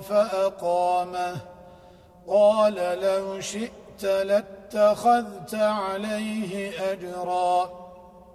فأقامه. قال لو شئت لاتخذت عليه أجرا.